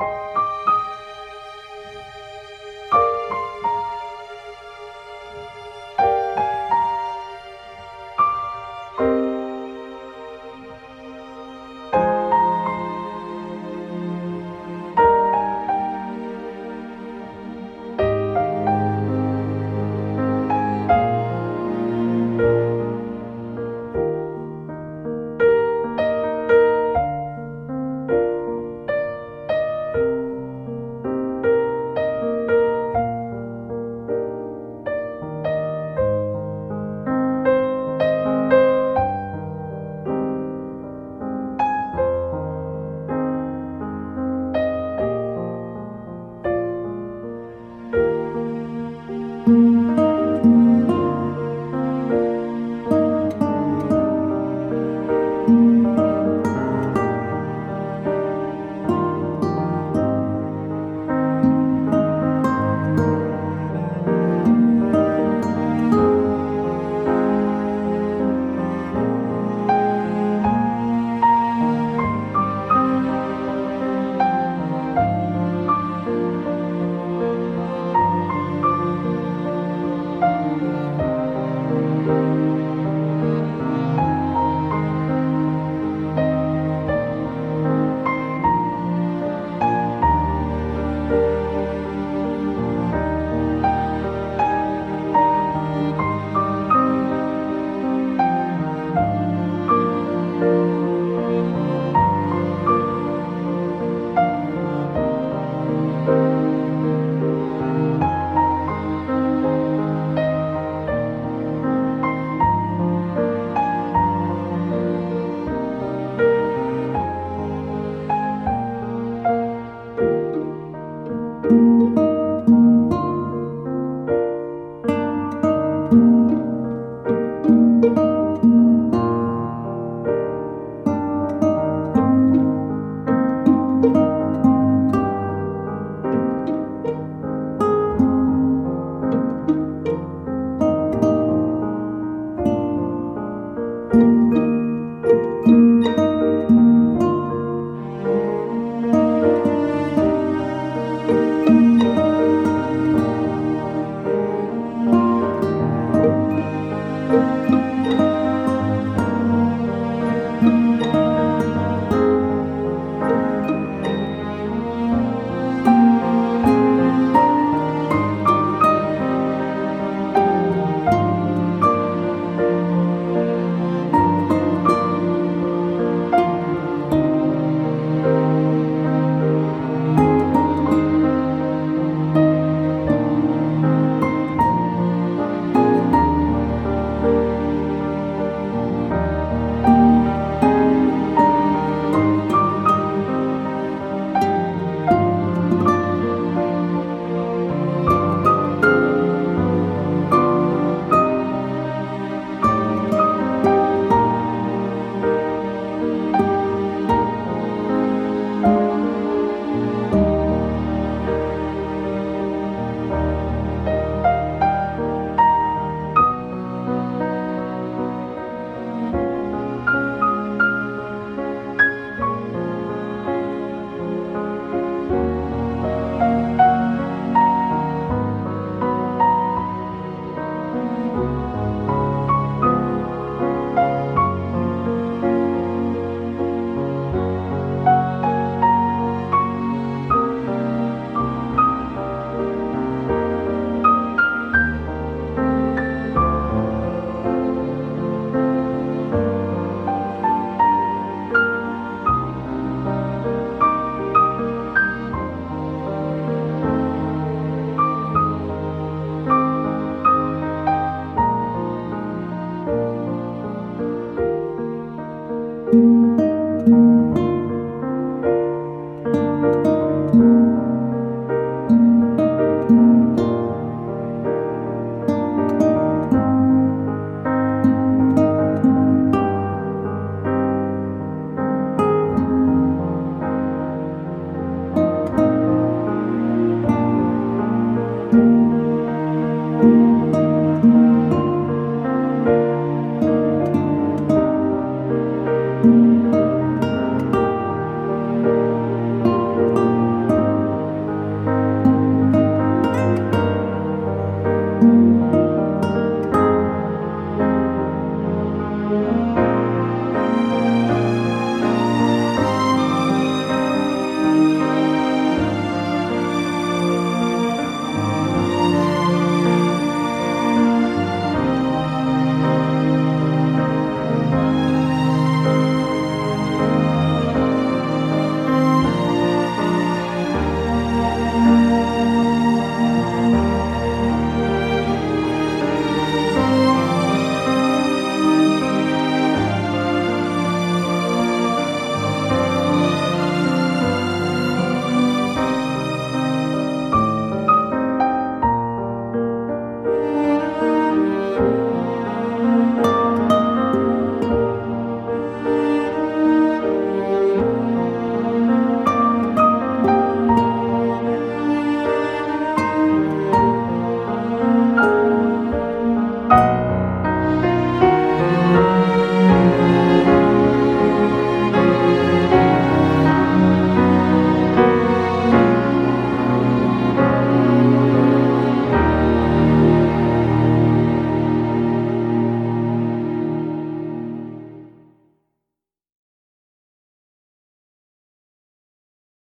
you